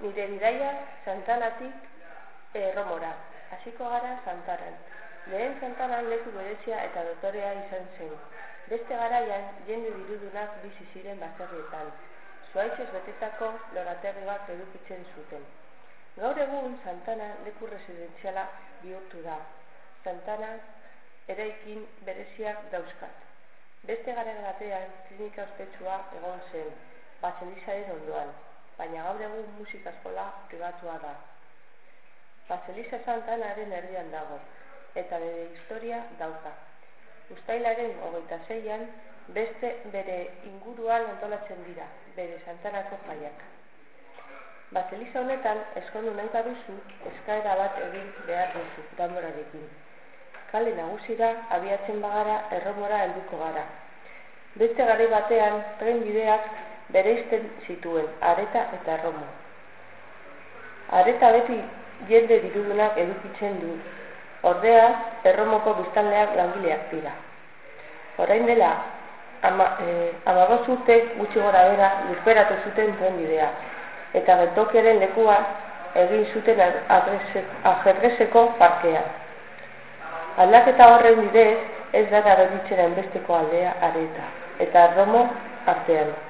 Nire bidaia Santanatik erromora. Hasiko gara Santaran. Lehen Santaran leku berezia eta dotorea izan zen. Beste garaian jende dirudunak bizi ziren baserrietan. Zuaitzez betetako loraterri bat edukitzen zuten. Gaur egun Santana leku residenziala bihurtu da. Santana eraikin bereziak dauzkat. Beste garen batean klinika ospetsua egon zen, Baselizaren ondoan baina gaur egun musika eskola pribatua da. Baseliza Santanaren erdian dago, eta bere historia dauka. Uztailaren hogeita zeian, beste bere inguruan antolatzen dira, bere Santanako jaiak. Baseliza honetan, eskondu nahi baduzu, eskaera bat egin behar duzu, danborarekin. Kale nagusira, abiatzen bagara, erromora helduko gara. Beste gari batean, tren bideak bereizten zituen areta eta erromo. Areta beti jende dirudunak edukitzen du. Ordea, erromoko biztanleak langileak dira. Orain dela, ama, eh, urte gutxi gora bera lurperatu zuten bidea. Eta bentokeren lekua egin zuten ajedrezeko parkea. Aldaketa horren bidez, ez dara beditzera besteko aldea areta. Eta erromo artean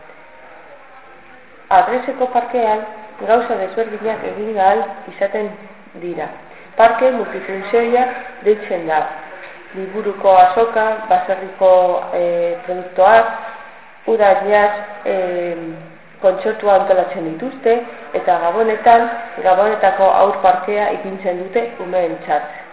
adreseko parkean gauza desberdinak egin gahal izaten dira. Parke multifunzioia deitzen da. Liburuko azoka, baserriko e, produktoak, udariaz e, kontsortua antolatzen dituzte, eta gabonetan, gabonetako aur parkea ikintzen dute umeen txat.